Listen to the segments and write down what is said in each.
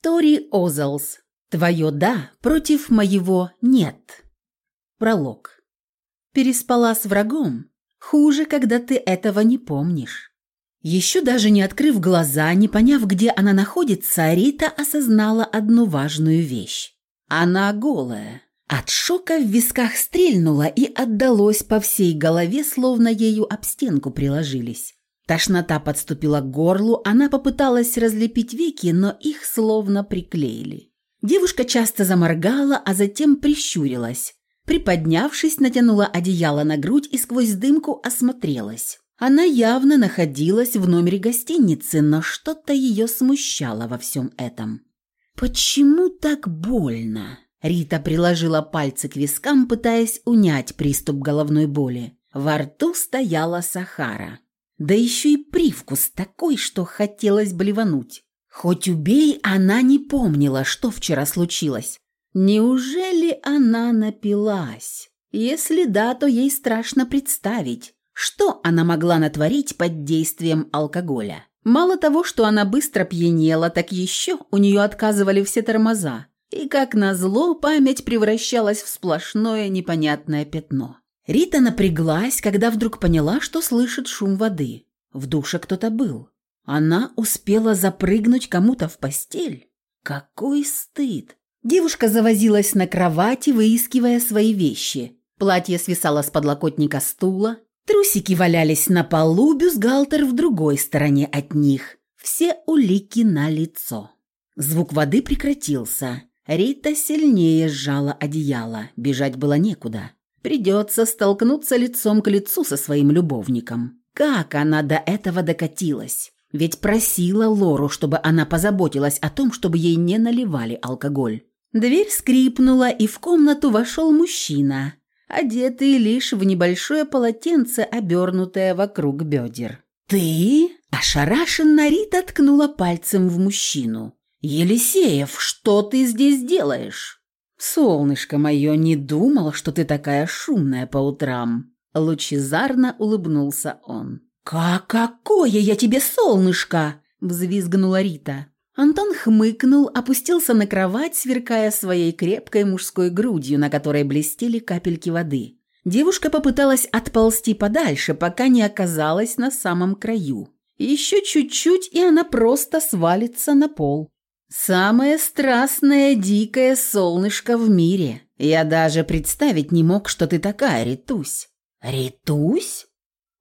Тори Озелс. Твое «да» против моего «нет». Пролог. Переспала с врагом. Хуже, когда ты этого не помнишь. Еще даже не открыв глаза, не поняв, где она находится, Рита осознала одну важную вещь. Она голая. От шока в висках стрельнула и отдалось по всей голове, словно ею об стенку приложились. Тошнота подступила к горлу, она попыталась разлепить веки, но их словно приклеили. Девушка часто заморгала, а затем прищурилась. Приподнявшись, натянула одеяло на грудь и сквозь дымку осмотрелась. Она явно находилась в номере гостиницы, но что-то ее смущало во всем этом. «Почему так больно?» Рита приложила пальцы к вискам, пытаясь унять приступ головной боли. Во рту стояла Сахара. Да еще и привкус такой, что хотелось блевануть. Хоть убей, она не помнила, что вчера случилось. Неужели она напилась? Если да, то ей страшно представить, что она могла натворить под действием алкоголя. Мало того, что она быстро пьянела, так еще у нее отказывали все тормоза. И, как назло, память превращалась в сплошное непонятное пятно. Рита напряглась, когда вдруг поняла, что слышит шум воды. В душе кто-то был. Она успела запрыгнуть кому-то в постель. Какой стыд! Девушка завозилась на кровати, выискивая свои вещи. Платье свисало с подлокотника стула, трусики валялись на полу, бюстгальтер в другой стороне от них. Все улики на лицо. Звук воды прекратился. Рита сильнее сжала одеяло, бежать было некуда. Придется столкнуться лицом к лицу со своим любовником. Как она до этого докатилась? Ведь просила Лору, чтобы она позаботилась о том, чтобы ей не наливали алкоголь. Дверь скрипнула, и в комнату вошел мужчина, одетый лишь в небольшое полотенце, обернутое вокруг бедер. «Ты?» – ошарашенно Рита ткнула пальцем в мужчину. «Елисеев, что ты здесь делаешь?» «Солнышко мое, не думал, что ты такая шумная по утрам!» Лучезарно улыбнулся он. «Как какое я тебе солнышко!» – взвизгнула Рита. Антон хмыкнул, опустился на кровать, сверкая своей крепкой мужской грудью, на которой блестели капельки воды. Девушка попыталась отползти подальше, пока не оказалась на самом краю. Еще чуть-чуть, и она просто свалится на пол. «Самое страстное, дикое солнышко в мире. Я даже представить не мог, что ты такая, Ритусь». «Ритусь?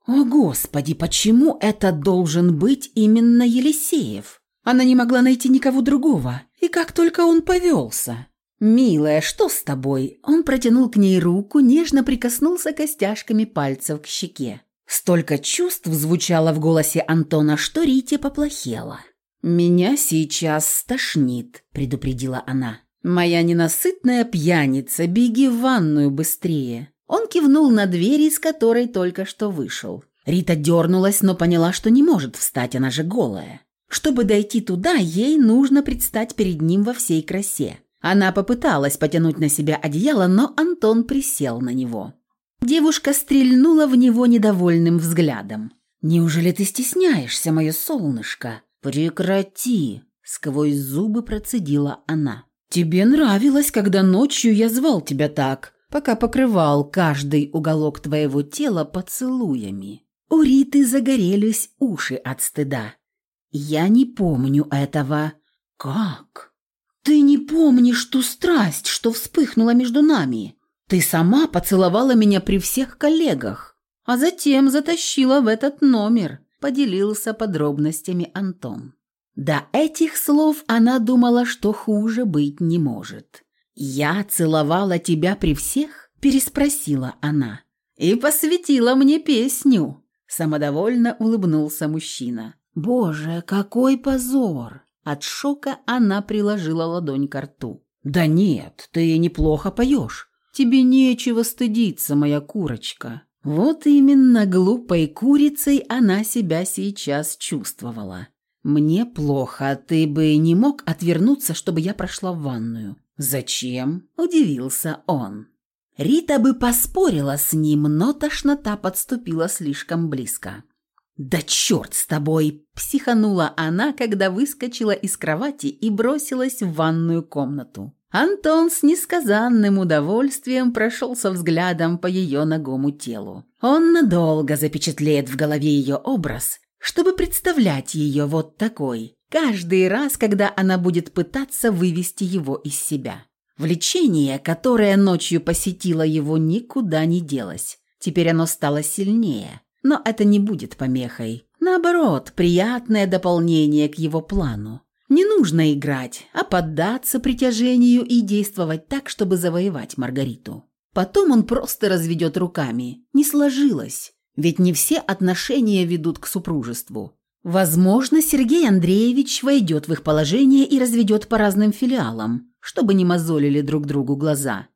О, Господи, почему это должен быть именно Елисеев?» Она не могла найти никого другого. И как только он повелся. «Милая, что с тобой?» Он протянул к ней руку, нежно прикоснулся костяшками пальцев к щеке. Столько чувств звучало в голосе Антона, что Рите поплохело. «Меня сейчас стошнит», – предупредила она. «Моя ненасытная пьяница, беги в ванную быстрее». Он кивнул на дверь, из которой только что вышел. Рита дернулась, но поняла, что не может встать, она же голая. Чтобы дойти туда, ей нужно предстать перед ним во всей красе. Она попыталась потянуть на себя одеяло, но Антон присел на него. Девушка стрельнула в него недовольным взглядом. «Неужели ты стесняешься, мое солнышко?» «Прекрати!» – сквозь зубы процедила она. «Тебе нравилось, когда ночью я звал тебя так, пока покрывал каждый уголок твоего тела поцелуями». У Риты загорелись уши от стыда. «Я не помню этого». «Как? Ты не помнишь ту страсть, что вспыхнула между нами? Ты сама поцеловала меня при всех коллегах, а затем затащила в этот номер», — поделился подробностями Антон. До этих слов она думала, что хуже быть не может. «Я целовала тебя при всех?» – переспросила она. «И посвятила мне песню», – самодовольно улыбнулся мужчина. «Боже, какой позор!» От шока она приложила ладонь к рту. «Да нет, ты неплохо поешь. Тебе нечего стыдиться, моя курочка». Вот именно глупой курицей она себя сейчас чувствовала. «Мне плохо, ты бы не мог отвернуться, чтобы я прошла в ванную?» «Зачем?» – удивился он. Рита бы поспорила с ним, но тошнота подступила слишком близко. «Да черт с тобой!» – психанула она, когда выскочила из кровати и бросилась в ванную комнату. Антон с несказанным удовольствием прошелся взглядом по ее ногому телу. Он надолго запечатлеет в голове ее образ, чтобы представлять ее вот такой, каждый раз, когда она будет пытаться вывести его из себя. Влечение, которое ночью посетило его, никуда не делось. Теперь оно стало сильнее. Но это не будет помехой. Наоборот, приятное дополнение к его плану. Не нужно играть, а поддаться притяжению и действовать так, чтобы завоевать Маргариту. Потом он просто разведет руками. Не сложилось. Ведь не все отношения ведут к супружеству. Возможно, Сергей Андреевич войдет в их положение и разведет по разным филиалам, чтобы не мозолили друг другу глаза.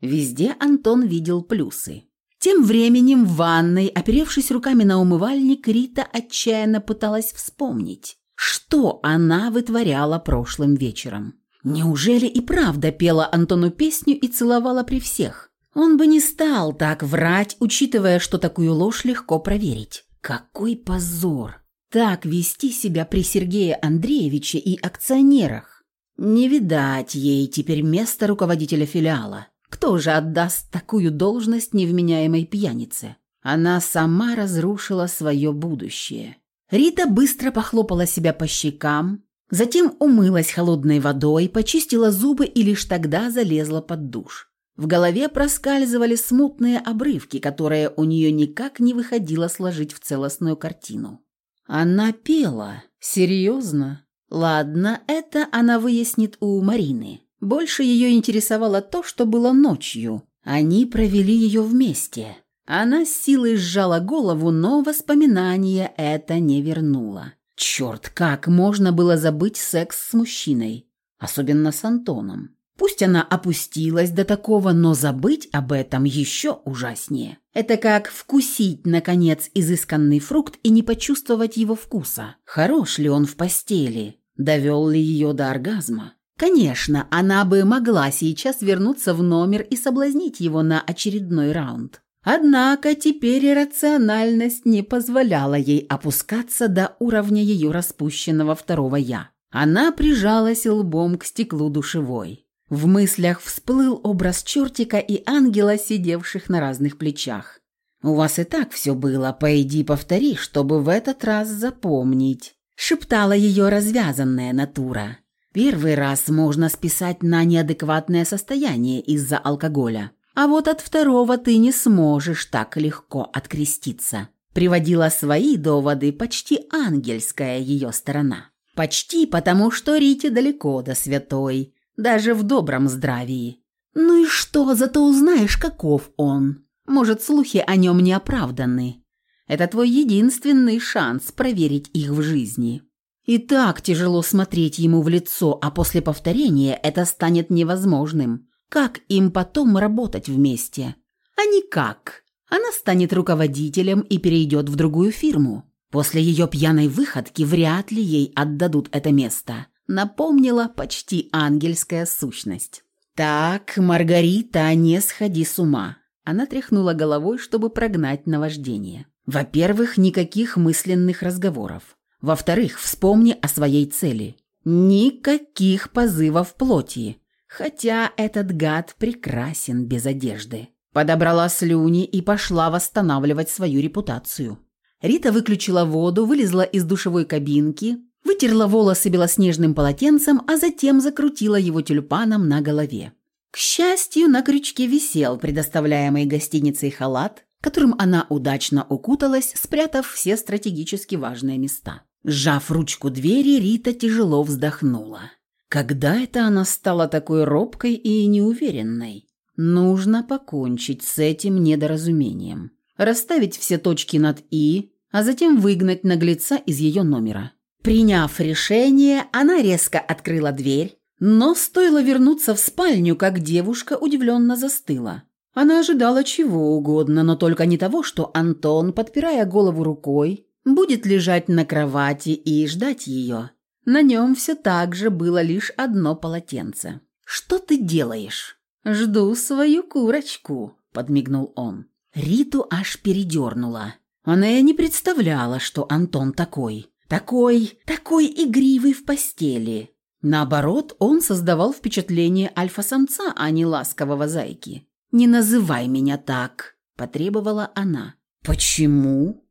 Везде Антон видел плюсы. Тем временем в ванной, оперевшись руками на умывальник, Рита отчаянно пыталась вспомнить, что она вытворяла прошлым вечером. Неужели и правда пела Антону песню и целовала при всех? Он бы не стал так врать, учитывая, что такую ложь легко проверить. Какой позор! Так вести себя при Сергее Андреевиче и акционерах. Не видать ей теперь места руководителя филиала. Кто же отдаст такую должность невменяемой пьянице? Она сама разрушила свое будущее. Рита быстро похлопала себя по щекам, затем умылась холодной водой, почистила зубы и лишь тогда залезла под душ. В голове проскальзывали смутные обрывки, которые у нее никак не выходило сложить в целостную картину. Она пела. Серьезно? Ладно, это она выяснит у Марины. Больше ее интересовало то, что было ночью. Они провели ее вместе. Она с силой сжала голову, но воспоминание это не вернуло. Черт, как можно было забыть секс с мужчиной? Особенно с Антоном. Пусть она опустилась до такого, но забыть об этом еще ужаснее. Это как вкусить, наконец, изысканный фрукт и не почувствовать его вкуса. Хорош ли он в постели? Довел ли ее до оргазма? Конечно, она бы могла сейчас вернуться в номер и соблазнить его на очередной раунд. Однако теперь иррациональность не позволяла ей опускаться до уровня ее распущенного второго «я». Она прижалась лбом к стеклу душевой. В мыслях всплыл образ чертика и ангела, сидевших на разных плечах. «У вас и так все было, пойди повтори, чтобы в этот раз запомнить», шептала ее развязанная натура. Первый раз можно списать на неадекватное состояние из-за алкоголя. А вот от второго ты не сможешь так легко откреститься. Приводила свои доводы почти ангельская ее сторона. Почти потому, что Рите далеко до святой, даже в добром здравии. Ну и что, зато узнаешь, каков он. Может, слухи о нем не оправданы. Это твой единственный шанс проверить их в жизни. И так тяжело смотреть ему в лицо, а после повторения это станет невозможным. Как им потом работать вместе? А никак. Она станет руководителем и перейдет в другую фирму. После ее пьяной выходки вряд ли ей отдадут это место. Напомнила почти ангельская сущность. «Так, Маргарита, не сходи с ума». Она тряхнула головой, чтобы прогнать наваждение. Во-первых, никаких мысленных разговоров. Во-вторых, вспомни о своей цели. Никаких позывов плоти. Хотя этот гад прекрасен без одежды. Подобрала слюни и пошла восстанавливать свою репутацию. Рита выключила воду, вылезла из душевой кабинки, вытерла волосы белоснежным полотенцем, а затем закрутила его тюльпаном на голове. К счастью, на крючке висел предоставляемый гостиницей халат, которым она удачно укуталась, спрятав все стратегически важные места. Сжав ручку двери, Рита тяжело вздохнула. Когда это она стала такой робкой и неуверенной? Нужно покончить с этим недоразумением. Расставить все точки над «и», а затем выгнать наглеца из ее номера. Приняв решение, она резко открыла дверь, но стоило вернуться в спальню, как девушка удивленно застыла. Она ожидала чего угодно, но только не того, что Антон, подпирая голову рукой, будет лежать на кровати и ждать ее. На нем все так же было лишь одно полотенце. «Что ты делаешь?» «Жду свою курочку», — подмигнул он. Риту аж передернула. Она и не представляла, что Антон такой. Такой, такой игривый в постели. Наоборот, он создавал впечатление альфа-самца, а не ласкового зайки. «Не называй меня так», – потребовала она. «Почему?»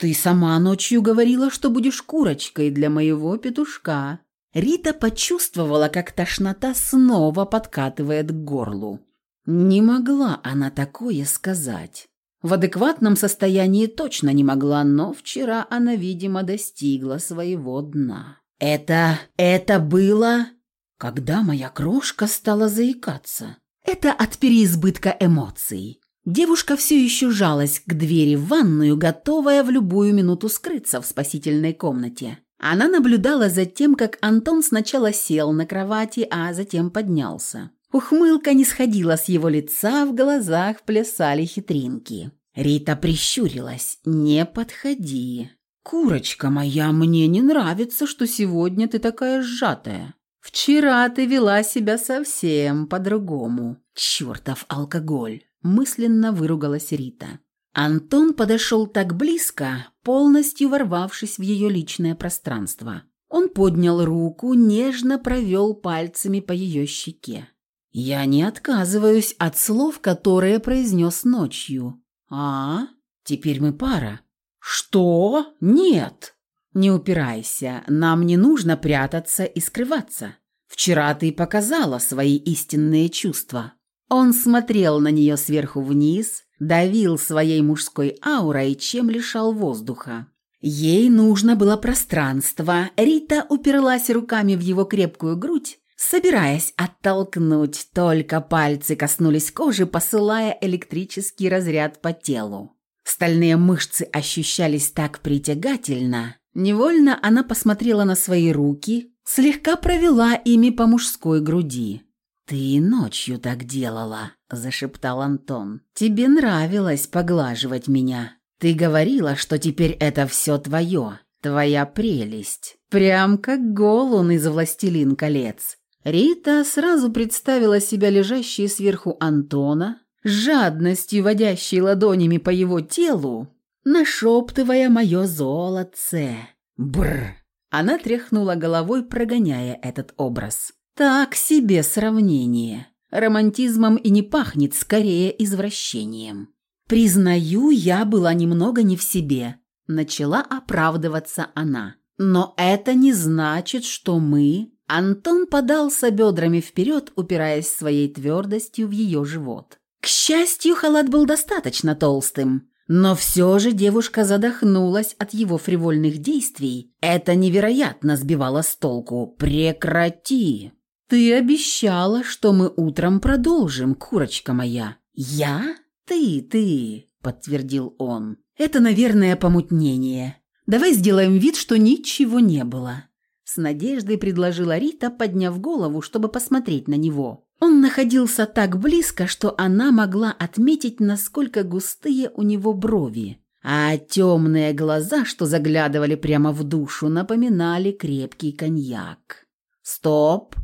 «Ты сама ночью говорила, что будешь курочкой для моего петушка». Рита почувствовала, как тошнота снова подкатывает к горлу. Не могла она такое сказать. В адекватном состоянии точно не могла, но вчера она, видимо, достигла своего дна. Это... это было... Когда моя крошка стала заикаться. Это от переизбытка эмоций. Девушка все еще жалась к двери в ванную, готовая в любую минуту скрыться в спасительной комнате. Она наблюдала за тем, как Антон сначала сел на кровати, а затем поднялся. Ухмылка не сходила с его лица, в глазах плясали хитринки. Рита прищурилась. «Не подходи». «Курочка моя, мне не нравится, что сегодня ты такая сжатая. Вчера ты вела себя совсем по-другому. Чертов алкоголь!» Мысленно выругалась Рита. Антон подошел так близко, полностью ворвавшись в ее личное пространство. Он поднял руку, нежно провел пальцами по ее щеке. «Я не отказываюсь от слов, которые произнес ночью. А, теперь мы пара». «Что? Нет!» «Не упирайся, нам не нужно прятаться и скрываться. Вчера ты показала свои истинные чувства». Он смотрел на нее сверху вниз, давил своей мужской аурой, чем лишал воздуха. Ей нужно было пространство. Рита уперлась руками в его крепкую грудь, собираясь оттолкнуть, только пальцы коснулись кожи, посылая электрический разряд по телу. Стальные мышцы ощущались так притягательно. Невольно она посмотрела на свои руки, слегка провела ими по мужской груди. «Ты ночью так делала», – зашептал Антон. «Тебе нравилось поглаживать меня. Ты говорила, что теперь это все твое, твоя прелесть. Прям как Голун из «Властелин колец». Рита сразу представила себя лежащей сверху Антона, с жадностью водящей ладонями по его телу, нашептывая «моё золотце». Бр! Она тряхнула головой, прогоняя этот образ. Так себе сравнение. Романтизмом и не пахнет, скорее извращением. Признаю, я была немного не в себе. Начала оправдываться она. Но это не значит, что мы Антон подался бедрами вперед, упираясь своей твердостью в ее живот. К счастью, халат был достаточно толстым, но все же девушка задохнулась от его фривольных действий. Это невероятно сбивало с толку. «Прекрати!» «Ты обещала, что мы утром продолжим, курочка моя». «Я? Ты, ты», — подтвердил он. «Это, наверное, помутнение. Давай сделаем вид, что ничего не было». С надеждой предложила Рита, подняв голову, чтобы посмотреть на него. Он находился так близко, что она могла отметить, насколько густые у него брови, а темные глаза, что заглядывали прямо в душу, напоминали крепкий коньяк. «Стоп!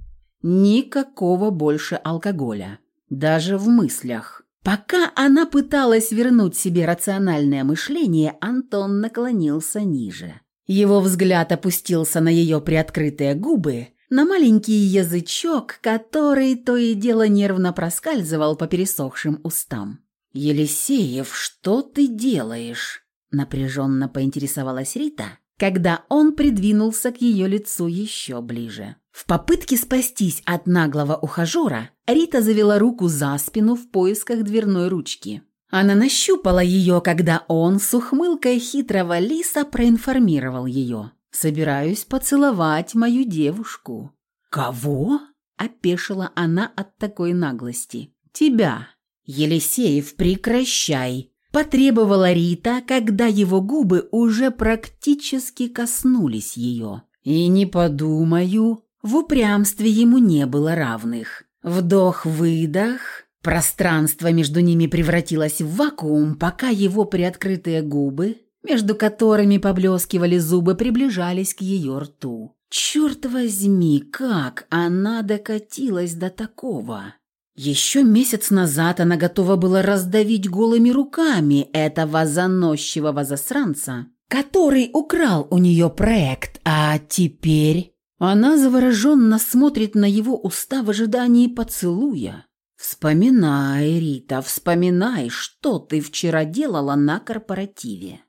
Никакого больше алкоголя. Даже в мыслях». Пока она пыталась вернуть себе рациональное мышление, Антон наклонился ниже. Его взгляд опустился на ее приоткрытые губы, на маленький язычок, который то и дело нервно проскальзывал по пересохшим устам. «Елисеев, что ты делаешь?» – напряженно поинтересовалась Рита, когда он придвинулся к ее лицу еще ближе. В попытке спастись от наглого ухажера, Рита завела руку за спину в поисках дверной ручки. Она нащупала ее, когда он с ухмылкой хитрого лиса проинформировал ее. «Собираюсь поцеловать мою девушку». «Кого?» – опешила она от такой наглости. «Тебя». «Елисеев, прекращай!» – потребовала Рита, когда его губы уже практически коснулись ее. «И не подумаю». В упрямстве ему не было равных. Вдох-выдох – Пространство между ними превратилось в вакуум, пока его приоткрытые губы, между которыми поблескивали зубы, приближались к ее рту. Черт возьми, как она докатилась до такого! Еще месяц назад она готова была раздавить голыми руками этого заносчивого засранца, который украл у нее проект, а теперь она завороженно смотрит на его уста в ожидании поцелуя. Вспоминай, Рита, вспоминай, что ты вчера делала на корпоративе.